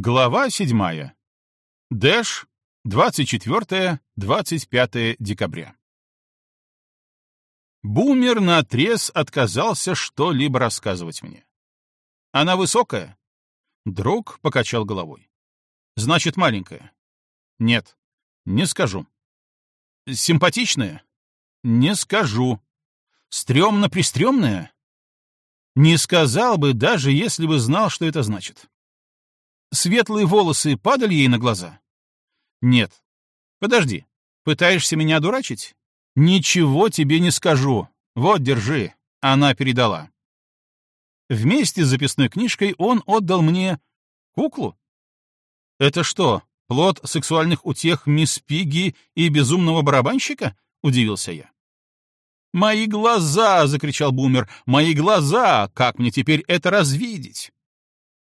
Глава 7. Дэш, 24-25 декабря. Бумер наотрез отказался что-либо рассказывать мне. Она высокая? Друг покачал головой. Значит, маленькая? Нет, не скажу. Симпатичная? Не скажу. Стремно-пристремная? Не сказал бы, даже если бы знал, что это значит. Светлые волосы падали ей на глаза? Нет. Подожди, пытаешься меня дурачить? Ничего тебе не скажу. Вот, держи. Она передала. Вместе с записной книжкой он отдал мне куклу. Это что, плод сексуальных утех мисс Пигги и безумного барабанщика? Удивился я. «Мои глаза!» — закричал Бумер. «Мои глаза! Как мне теперь это развидеть?»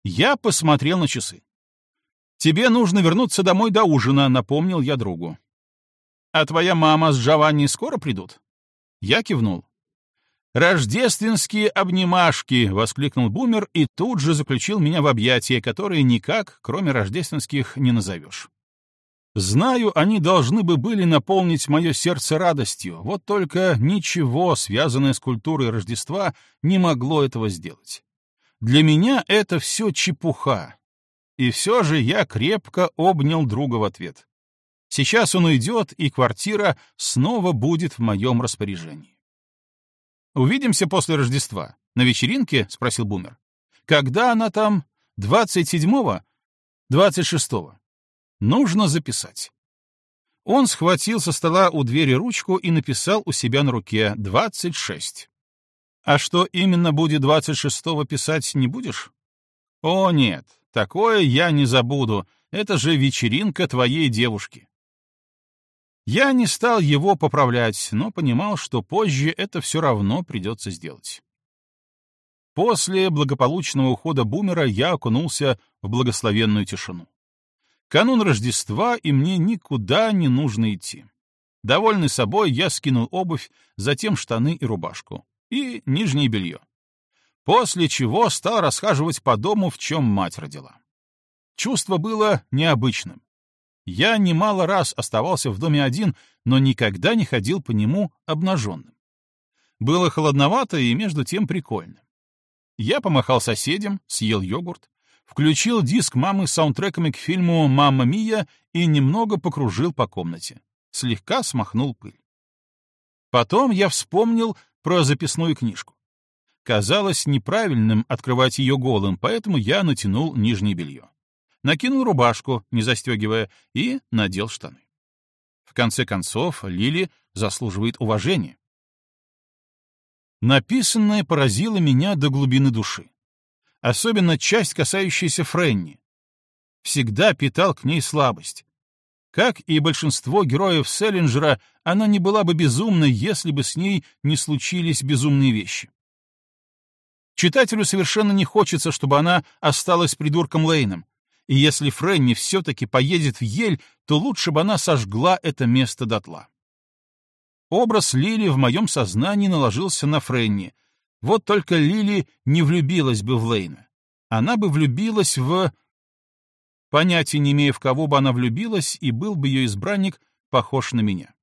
Я посмотрел на часы. «Тебе нужно вернуться домой до ужина», — напомнил я другу. «А твоя мама с Джованни скоро придут?» Я кивнул. «Рождественские обнимашки!» — воскликнул Бумер и тут же заключил меня в объятия, которые никак, кроме рождественских, не назовешь. Знаю, они должны бы были наполнить мое сердце радостью, вот только ничего, связанное с культурой Рождества, не могло этого сделать. Для меня это все чепуха. И все же я крепко обнял друга в ответ. Сейчас он уйдет, и квартира снова будет в моем распоряжении. «Увидимся после Рождества. На вечеринке?» — спросил Бумер. «Когда она там? 27-го? 26-го? Нужно записать». Он схватил со стола у двери ручку и написал у себя на руке «26». А что именно будет 26-го писать не будешь? О, нет, такое я не забуду. Это же вечеринка твоей девушки. Я не стал его поправлять, но понимал, что позже это все равно придется сделать. После благополучного ухода бумера я окунулся в благословенную тишину. Канун Рождества, и мне никуда не нужно идти. Довольный собой, я скинул обувь, затем штаны и рубашку и нижнее белье. После чего стал расхаживать по дому, в чем мать родила. Чувство было необычным. Я немало раз оставался в доме один, но никогда не ходил по нему обнаженным. Было холодновато и между тем прикольно. Я помахал соседям, съел йогурт, включил диск мамы с саундтреками к фильму «Мамма Мия» и немного покружил по комнате. Слегка смахнул пыль. Потом я вспомнил про записную книжку. Казалось неправильным открывать ее голым, поэтому я натянул нижнее белье. Накинул рубашку, не застегивая, и надел штаны. В конце концов, Лили заслуживает уважения. Написанное поразило меня до глубины души. Особенно часть, касающаяся Френни. Всегда питал к ней слабость. Как и большинство героев Селлинджера, она не была бы безумной, если бы с ней не случились безумные вещи. Читателю совершенно не хочется, чтобы она осталась придурком Лейном, и если Фрэнни все-таки поедет в Ель, то лучше бы она сожгла это место дотла. Образ Лили в моем сознании наложился на Фрэнни. Вот только Лили не влюбилась бы в Лейна. Она бы влюбилась в понятия не имея, в кого бы она влюбилась, и был бы ее избранник похож на меня.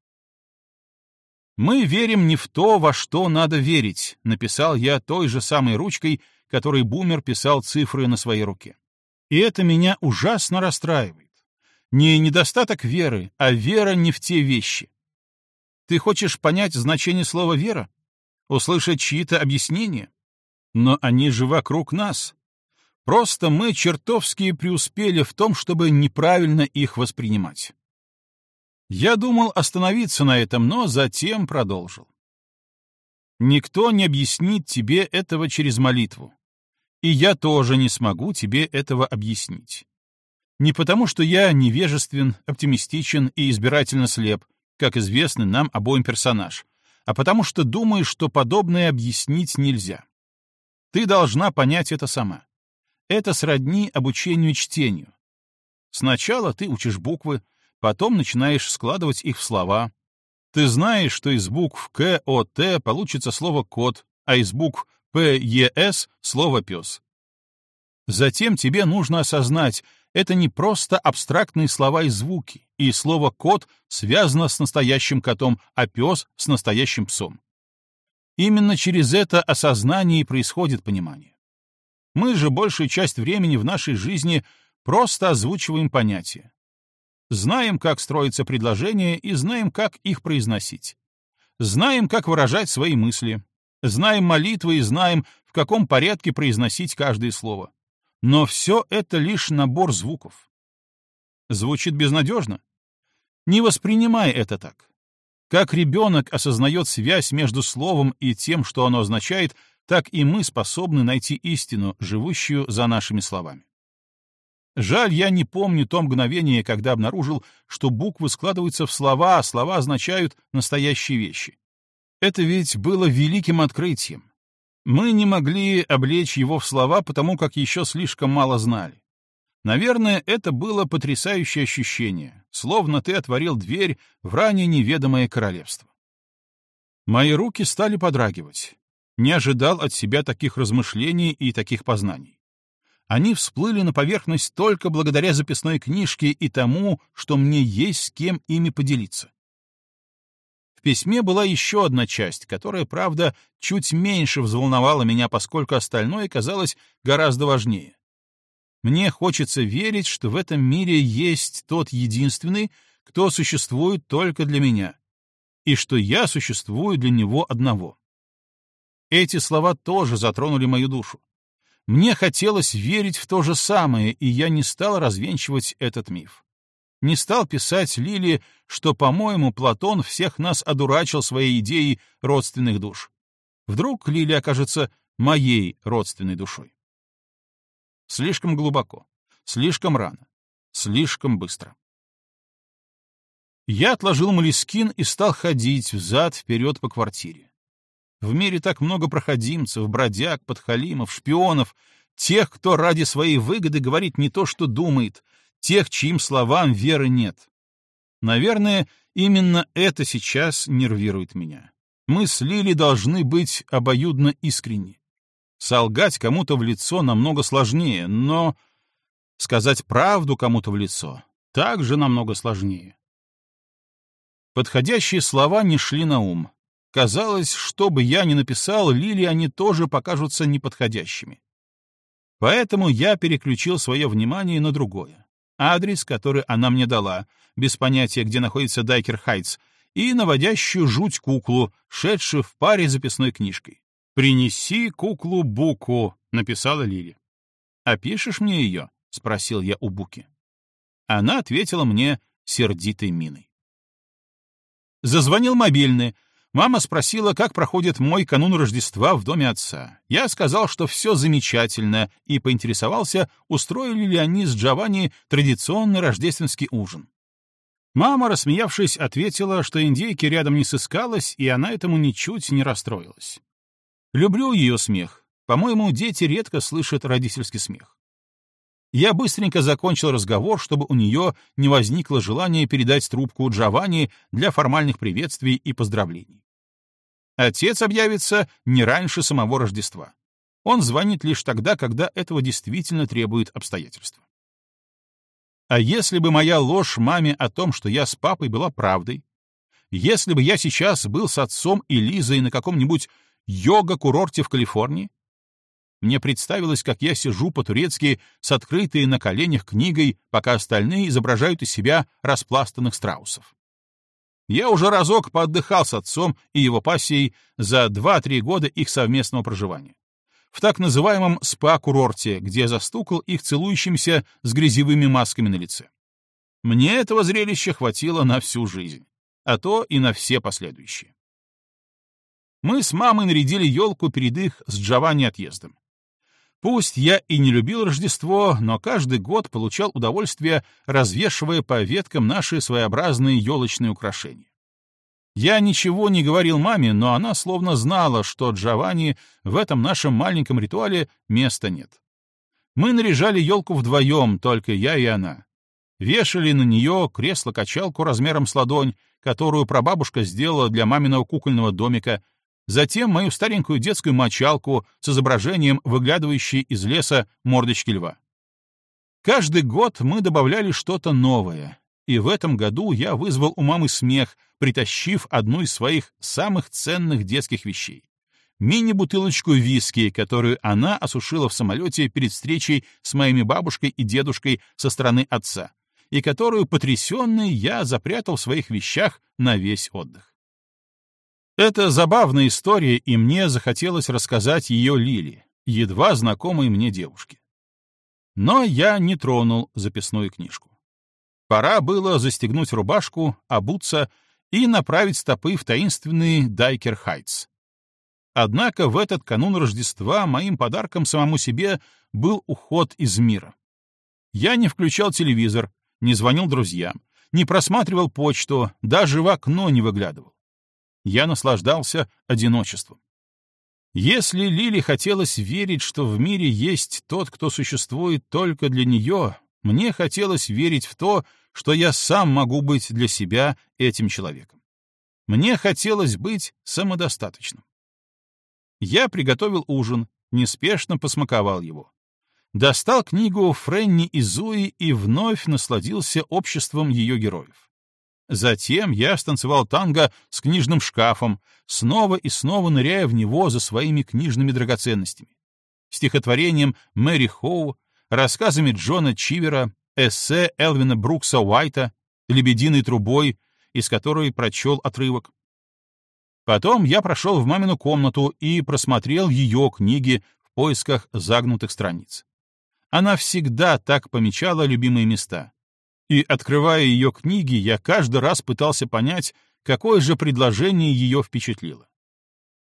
«Мы верим не в то, во что надо верить», — написал я той же самой ручкой, которой Бумер писал цифры на своей руке. И это меня ужасно расстраивает. Не недостаток веры, а вера не в те вещи. Ты хочешь понять значение слова «вера»? Услышать чьи-то объяснения? Но они же вокруг нас, Просто мы чертовски преуспели в том, чтобы неправильно их воспринимать. Я думал остановиться на этом, но затем продолжил. Никто не объяснит тебе этого через молитву. И я тоже не смогу тебе этого объяснить. Не потому, что я невежествен, оптимистичен и избирательно слеп, как известный нам обоим персонаж, а потому что думаю, что подобное объяснить нельзя. Ты должна понять это сама. Это сродни обучению чтению. Сначала ты учишь буквы, потом начинаешь складывать их в слова. Ты знаешь, что из букв К, О, Т получится слово «кот», а из букв П, Е, С — слово «пес». Затем тебе нужно осознать, — это не просто абстрактные слова и звуки, и слово «кот» связано с настоящим котом, а пес — с настоящим псом. Именно через это осознание и происходит понимание. Мы же большую часть времени в нашей жизни просто озвучиваем понятия. Знаем, как строится предложение, и знаем, как их произносить. Знаем, как выражать свои мысли. Знаем молитвы и знаем, в каком порядке произносить каждое слово. Но все это лишь набор звуков. Звучит безнадежно? Не воспринимай это так. Как ребенок осознает связь между словом и тем, что оно означает, так и мы способны найти истину, живущую за нашими словами. Жаль, я не помню то мгновение, когда обнаружил, что буквы складываются в слова, а слова означают настоящие вещи. Это ведь было великим открытием. Мы не могли облечь его в слова, потому как еще слишком мало знали. Наверное, это было потрясающее ощущение, словно ты отворил дверь в ранее неведомое королевство. Мои руки стали подрагивать. Не ожидал от себя таких размышлений и таких познаний. Они всплыли на поверхность только благодаря записной книжке и тому, что мне есть с кем ими поделиться. В письме была еще одна часть, которая, правда, чуть меньше взволновала меня, поскольку остальное казалось гораздо важнее. Мне хочется верить, что в этом мире есть тот единственный, кто существует только для меня, и что я существую для него одного. Эти слова тоже затронули мою душу. Мне хотелось верить в то же самое, и я не стал развенчивать этот миф не стал писать Лиле, что, по-моему, Платон всех нас одурачил своей идеей родственных душ. Вдруг Лилия окажется моей родственной душой. Слишком глубоко, слишком рано, слишком быстро. Я отложил молескин и стал ходить взад-вперед по квартире. В мире так много проходимцев, бродяг, подхалимов, шпионов, тех, кто ради своей выгоды говорит не то, что думает, тех, чьим словам веры нет. Наверное, именно это сейчас нервирует меня. Мы с Лили должны быть обоюдно искренни. Солгать кому-то в лицо намного сложнее, но сказать правду кому-то в лицо также намного сложнее. Подходящие слова не шли на ум. Казалось, что бы я ни написал, Лили они тоже покажутся неподходящими. Поэтому я переключил свое внимание на другое адрес, который она мне дала, без понятия, где находится Дайкер Хайтс, и наводящую жуть куклу, шедшую в паре записной книжкой. «Принеси куклу Буку», — написала Лили. «Опишешь мне ее?» — спросил я у Буки. Она ответила мне сердитой миной. Зазвонил мобильный, Мама спросила, как проходит мой канун Рождества в доме отца. Я сказал, что все замечательно, и поинтересовался, устроили ли они с Джованни традиционный рождественский ужин. Мама, рассмеявшись, ответила, что индейки рядом не сыскалась, и она этому ничуть не расстроилась. Люблю ее смех. По-моему, дети редко слышат родительский смех. Я быстренько закончил разговор, чтобы у нее не возникло желания передать трубку Джованни для формальных приветствий и поздравлений. Отец объявится не раньше самого Рождества. Он звонит лишь тогда, когда этого действительно требует обстоятельства. А если бы моя ложь маме о том, что я с папой, была правдой? Если бы я сейчас был с отцом и Лизой на каком-нибудь йога-курорте в Калифорнии? Мне представилось, как я сижу по-турецки с открытой на коленях книгой, пока остальные изображают из себя распластанных страусов. Я уже разок поотдыхал с отцом и его пассией за 2-3 года их совместного проживания. В так называемом спа-курорте, где застукал их целующимся с грязевыми масками на лице. Мне этого зрелища хватило на всю жизнь, а то и на все последующие. Мы с мамой нарядили елку перед их с Джованни отъездом. Пусть я и не любил Рождество, но каждый год получал удовольствие, развешивая по веткам наши своеобразные елочные украшения. Я ничего не говорил маме, но она словно знала, что Джованни в этом нашем маленьком ритуале места нет. Мы наряжали елку вдвоем, только я и она. Вешали на нее кресло-качалку размером с ладонь, которую прабабушка сделала для маминого кукольного домика, затем мою старенькую детскую мочалку с изображением выглядывающей из леса мордочки льва. Каждый год мы добавляли что-то новое, и в этом году я вызвал у мамы смех, притащив одну из своих самых ценных детских вещей — мини-бутылочку виски, которую она осушила в самолете перед встречей с моими бабушкой и дедушкой со стороны отца, и которую, потрясенный, я запрятал в своих вещах на весь отдых. Это забавная история, и мне захотелось рассказать ее Лили, едва знакомой мне девушке. Но я не тронул записную книжку. Пора было застегнуть рубашку, обуться и направить стопы в таинственный Дайкер Хайтс. Однако в этот канун Рождества моим подарком самому себе был уход из мира. Я не включал телевизор, не звонил друзьям, не просматривал почту, даже в окно не выглядывал. Я наслаждался одиночеством. Если Лили хотелось верить, что в мире есть тот, кто существует только для нее, мне хотелось верить в то, что я сам могу быть для себя этим человеком. Мне хотелось быть самодостаточным. Я приготовил ужин, неспешно посмаковал его. Достал книгу Френни Изуи и вновь насладился обществом ее героев. Затем я станцевал танго с книжным шкафом, снова и снова ныряя в него за своими книжными драгоценностями. Стихотворением Мэри Хоу, рассказами Джона Чивера, эссе Элвина Брукса Уайта, «Лебединой трубой», из которой прочел отрывок. Потом я прошел в мамину комнату и просмотрел ее книги в поисках загнутых страниц. Она всегда так помечала любимые места. И, открывая ее книги, я каждый раз пытался понять, какое же предложение ее впечатлило.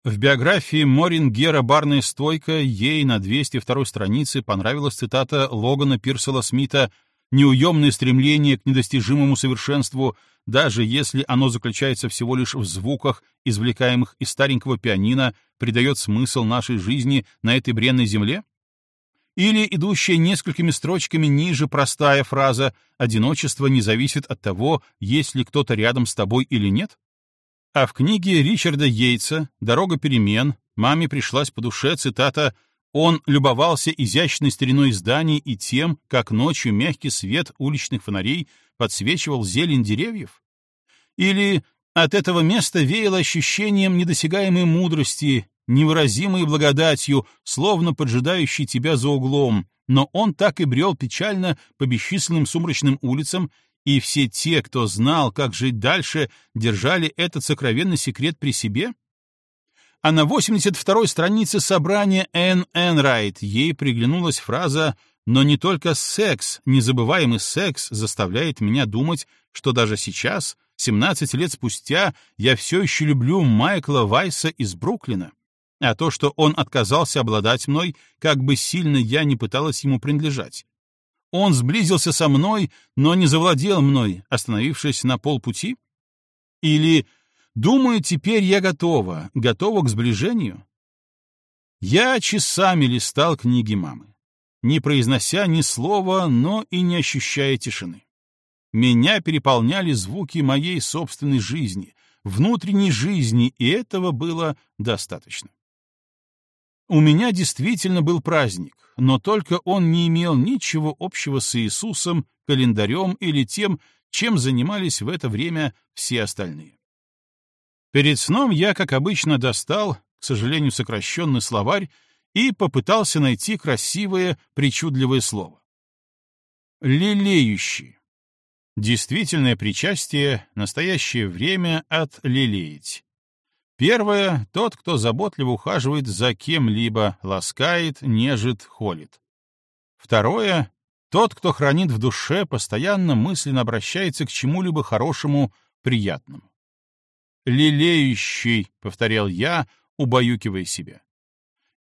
В биографии Морин Гера «Барная стойка» ей на 202 странице понравилась цитата Логана Пирсела Смита «Неуемное стремление к недостижимому совершенству, даже если оно заключается всего лишь в звуках, извлекаемых из старенького пианино, придает смысл нашей жизни на этой бренной земле?» Или идущая несколькими строчками ниже простая фраза «одиночество не зависит от того, есть ли кто-то рядом с тобой или нет»? А в книге Ричарда Йейтса «Дорога перемен» маме пришлась по душе цитата «Он любовался изящной стариной зданий и тем, как ночью мягкий свет уличных фонарей подсвечивал зелень деревьев». Или «От этого места веяло ощущением недосягаемой мудрости, невыразимой благодатью, словно поджидающей тебя за углом, но он так и брел печально по бесчисленным сумрачным улицам, и все те, кто знал, как жить дальше, держали этот сокровенный секрет при себе? А на 82-й странице собрания Энн Энрайт ей приглянулась фраза «Но не только секс, незабываемый секс заставляет меня думать, что даже сейчас, 17 лет спустя, я все еще люблю Майкла Вайса из Бруклина» а то, что он отказался обладать мной, как бы сильно я не пыталась ему принадлежать. Он сблизился со мной, но не завладел мной, остановившись на полпути? Или «Думаю, теперь я готова, готова к сближению?» Я часами листал книги мамы, не произнося ни слова, но и не ощущая тишины. Меня переполняли звуки моей собственной жизни, внутренней жизни, и этого было достаточно. У меня действительно был праздник, но только он не имел ничего общего с Иисусом, календарем или тем, чем занимались в это время все остальные. Перед сном я, как обычно, достал, к сожалению, сокращенный словарь и попытался найти красивое, причудливое слово. Лелеющий. Действительное причастие, настоящее время от лелеять. Первое — тот, кто заботливо ухаживает за кем-либо, ласкает, нежит, холит. Второе — тот, кто хранит в душе, постоянно мысленно обращается к чему-либо хорошему, приятному. «Лелеющий», — повторял я, убаюкивая себя.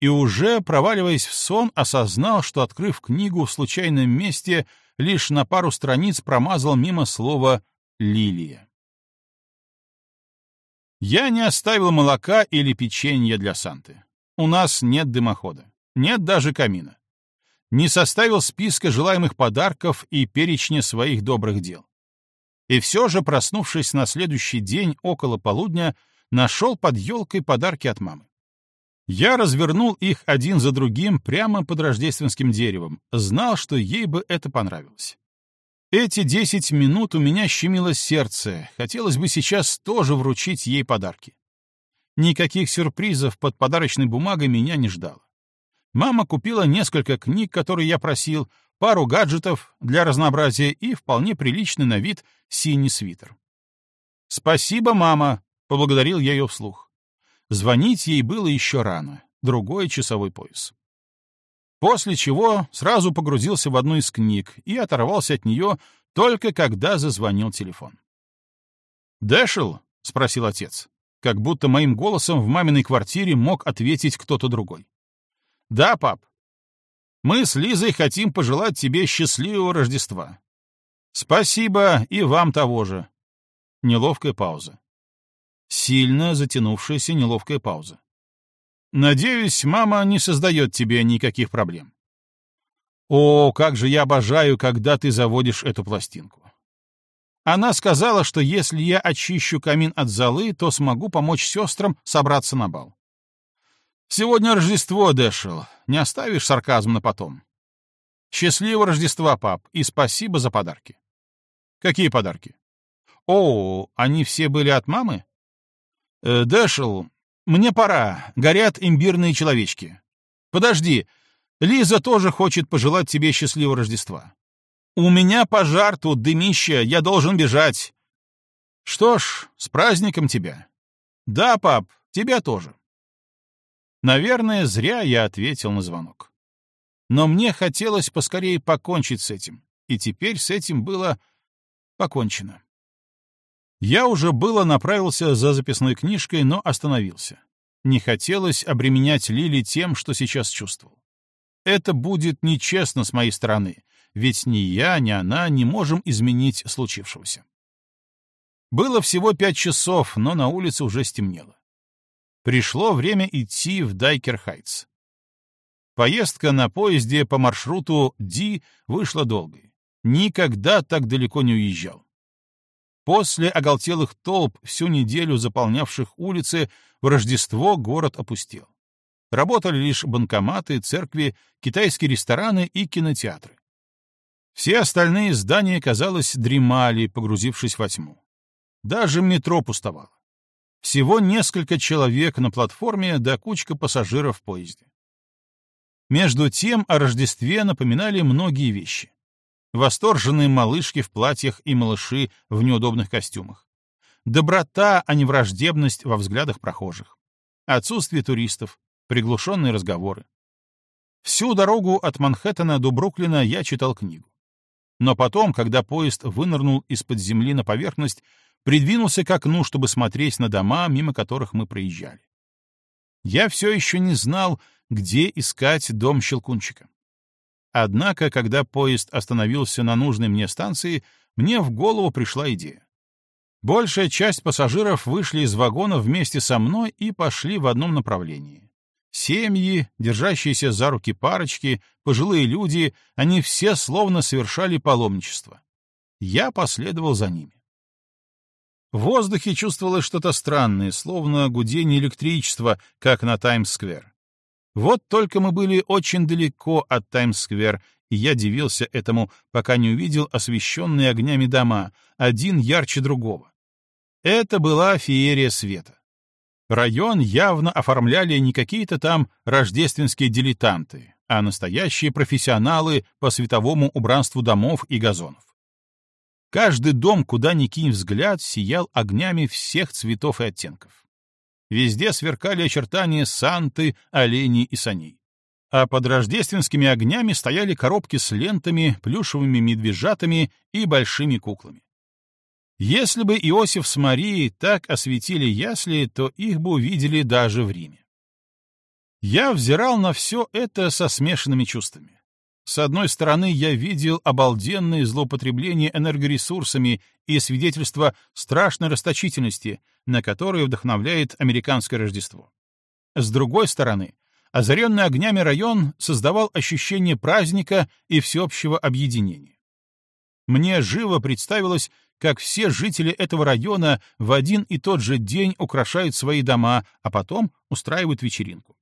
И уже, проваливаясь в сон, осознал, что, открыв книгу в случайном месте, лишь на пару страниц промазал мимо слова «лилия». Я не оставил молока или печенья для Санты. У нас нет дымохода, нет даже камина. Не составил списка желаемых подарков и перечня своих добрых дел. И все же, проснувшись на следующий день около полудня, нашел под елкой подарки от мамы. Я развернул их один за другим прямо под рождественским деревом, знал, что ей бы это понравилось. Эти десять минут у меня щемило сердце, хотелось бы сейчас тоже вручить ей подарки. Никаких сюрпризов под подарочной бумагой меня не ждало. Мама купила несколько книг, которые я просил, пару гаджетов для разнообразия и вполне приличный на вид синий свитер. «Спасибо, мама», — поблагодарил я ее вслух. Звонить ей было еще рано, другой часовой пояс. После чего сразу погрузился в одну из книг и оторвался от нее только когда зазвонил телефон. «Дэшел?» — спросил отец, как будто моим голосом в маминой квартире мог ответить кто-то другой. «Да, пап. Мы с Лизой хотим пожелать тебе счастливого Рождества. Спасибо и вам того же». Неловкая пауза. Сильно затянувшаяся неловкая пауза. «Надеюсь, мама не создает тебе никаких проблем». «О, как же я обожаю, когда ты заводишь эту пластинку». Она сказала, что если я очищу камин от золы, то смогу помочь сестрам собраться на бал. Сегодня Рождество, Дэшел. Не оставишь сарказм на потом. Счастливого Рождества, пап, и спасибо за подарки. Какие подарки? О, они все были от мамы? Э, Дэшел, мне пора. Горят имбирные человечки. Подожди. Лиза тоже хочет пожелать тебе счастливого Рождества. У меня пожар тут, дымище, я должен бежать. Что ж, с праздником тебя. Да, пап, тебя тоже. Наверное, зря я ответил на звонок. Но мне хотелось поскорее покончить с этим, и теперь с этим было покончено. Я уже было направился за записной книжкой, но остановился. Не хотелось обременять Лили тем, что сейчас чувствовал. Это будет нечестно с моей стороны, ведь ни я, ни она не можем изменить случившегося. Было всего пять часов, но на улице уже стемнело. Пришло время идти в Дайкер-Хайтс. Поездка на поезде по маршруту D вышла долгой. Никогда так далеко не уезжал. После оголтелых толп, всю неделю заполнявших улицы, в Рождество город опустел. Работали лишь банкоматы, церкви, китайские рестораны и кинотеатры. Все остальные здания, казалось, дремали, погрузившись во тьму. Даже метро пустовало. Всего несколько человек на платформе да кучка пассажиров в поезде. Между тем о Рождестве напоминали многие вещи. Восторженные малышки в платьях и малыши в неудобных костюмах. Доброта, а не враждебность во взглядах прохожих. Отсутствие туристов, приглушенные разговоры. Всю дорогу от Манхэттена до Бруклина я читал книгу. Но потом, когда поезд вынырнул из-под земли на поверхность, придвинулся к окну, чтобы смотреть на дома, мимо которых мы проезжали. Я все еще не знал, где искать дом Щелкунчика. Однако, когда поезд остановился на нужной мне станции, мне в голову пришла идея. Большая часть пассажиров вышли из вагона вместе со мной и пошли в одном направлении. Семьи, держащиеся за руки парочки, пожилые люди, они все словно совершали паломничество. Я последовал за ними. В воздухе чувствовалось что-то странное, словно гудение электричества, как на Таймс-сквер. Вот только мы были очень далеко от Таймс-сквер, и я дивился этому, пока не увидел освещенные огнями дома, один ярче другого. Это была феерия света. Район явно оформляли не какие-то там рождественские дилетанты, а настоящие профессионалы по световому убранству домов и газонов. Каждый дом, куда ни кинь взгляд, сиял огнями всех цветов и оттенков. Везде сверкали очертания санты, оленей и саней. А под рождественскими огнями стояли коробки с лентами, плюшевыми медвежатами и большими куклами. Если бы Иосиф с Марией так осветили ясли, то их бы увидели даже в Риме. Я взирал на все это со смешанными чувствами. С одной стороны, я видел обалденные злоупотребления энергоресурсами и свидетельство страшной расточительности, на которые вдохновляет американское Рождество. С другой стороны, озаренный огнями район создавал ощущение праздника и всеобщего объединения. Мне живо представилось, как все жители этого района в один и тот же день украшают свои дома, а потом устраивают вечеринку.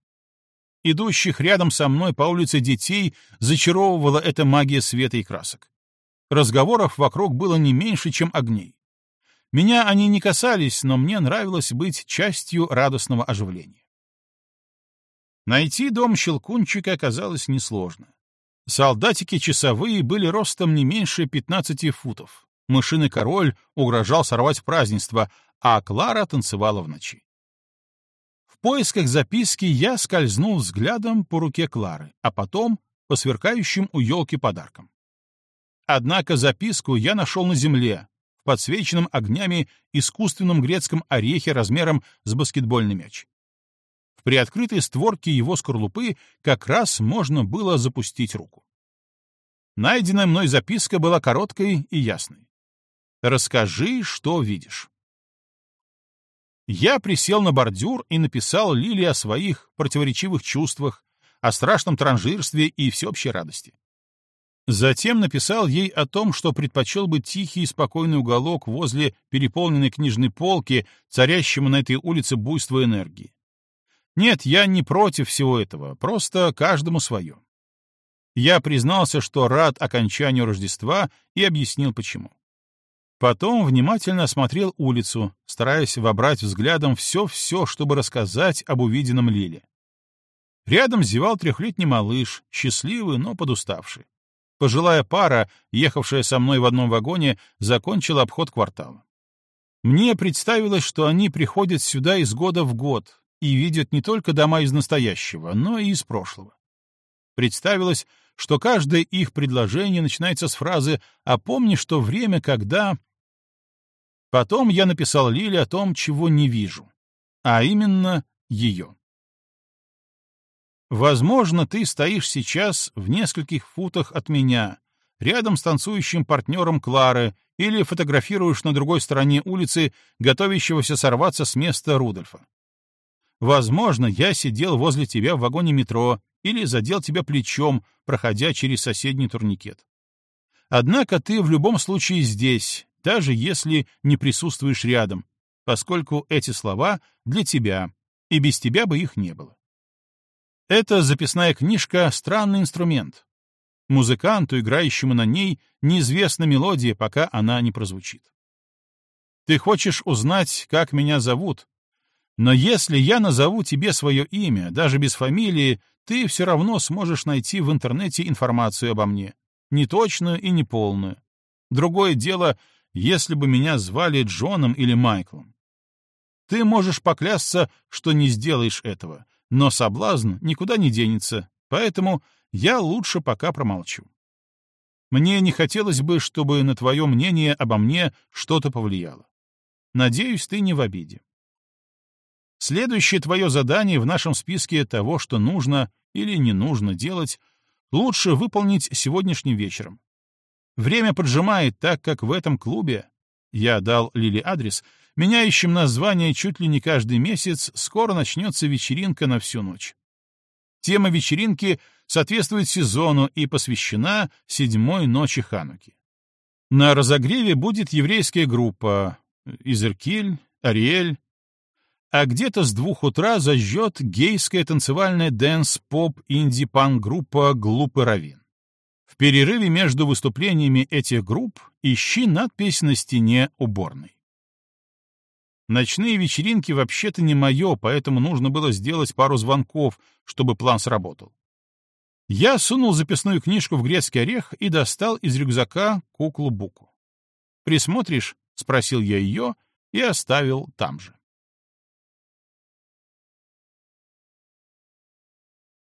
Идущих рядом со мной по улице детей зачаровывала эта магия света и красок. Разговоров вокруг было не меньше, чем огней. Меня они не касались, но мне нравилось быть частью радостного оживления. Найти дом Щелкунчика оказалось несложно. Солдатики часовые были ростом не меньше 15 футов. Мышиный король угрожал сорвать празднество, а Клара танцевала в ночи. В поисках записки я скользнул взглядом по руке Клары, а потом по сверкающим у елки подаркам. Однако записку я нашел на земле, подсвеченном огнями искусственном грецком орехе размером с баскетбольный мяч при открытой створке его скорлупы как раз можно было запустить руку. Найденная мной записка была короткой и ясной. «Расскажи, что видишь». Я присел на бордюр и написал Лили о своих противоречивых чувствах, о страшном транжирстве и всеобщей радости. Затем написал ей о том, что предпочел бы тихий и спокойный уголок возле переполненной книжной полки, царящему на этой улице буйство энергии. Нет, я не против всего этого, просто каждому свое. Я признался, что рад окончанию Рождества и объяснил, почему. Потом внимательно осмотрел улицу, стараясь вобрать взглядом все-все, чтобы рассказать об увиденном Лиле. Рядом зевал трехлетний малыш, счастливый, но подуставший. Пожилая пара, ехавшая со мной в одном вагоне, закончила обход квартала. Мне представилось, что они приходят сюда из года в год, и видят не только дома из настоящего, но и из прошлого. Представилось, что каждое их предложение начинается с фразы «А помни, что время, когда...» Потом я написал Лиле о том, чего не вижу, а именно ее. Возможно, ты стоишь сейчас в нескольких футах от меня, рядом с танцующим партнером Клары, или фотографируешь на другой стороне улицы, готовящегося сорваться с места Рудольфа. Возможно, я сидел возле тебя в вагоне метро или задел тебя плечом, проходя через соседний турникет. Однако ты в любом случае здесь, даже если не присутствуешь рядом, поскольку эти слова для тебя, и без тебя бы их не было. Эта записная книжка — странный инструмент. Музыканту, играющему на ней, неизвестна мелодия, пока она не прозвучит. Ты хочешь узнать, как меня зовут, но если я назову тебе свое имя, даже без фамилии, ты все равно сможешь найти в интернете информацию обо мне, неточную и неполную. Другое дело, если бы меня звали Джоном или Майклом. Ты можешь поклясться, что не сделаешь этого, но соблазн никуда не денется, поэтому я лучше пока промолчу. Мне не хотелось бы, чтобы на твое мнение обо мне что-то повлияло. Надеюсь, ты не в обиде. Следующее твое задание в нашем списке того, что нужно или не нужно делать, лучше выполнить сегодняшним вечером. Время поджимает, так как в этом клубе, я дал Лили адрес, меняющим название чуть ли не каждый месяц, скоро начнется вечеринка на всю ночь. Тема вечеринки соответствует сезону и посвящена седьмой ночи Хануки. На разогреве будет еврейская группа Изеркиль, Ариэль, а где-то с двух утра зажжет гейская танцевальная дэнс-поп-инди-панк-группа «Глупый Раввин». В перерыве между выступлениями этих групп ищи надпись на стене уборной. Ночные вечеринки вообще-то не мое, поэтому нужно было сделать пару звонков, чтобы план сработал. Я сунул записную книжку в грецкий орех и достал из рюкзака куклу-буку. «Присмотришь?» — спросил я ее и оставил там же.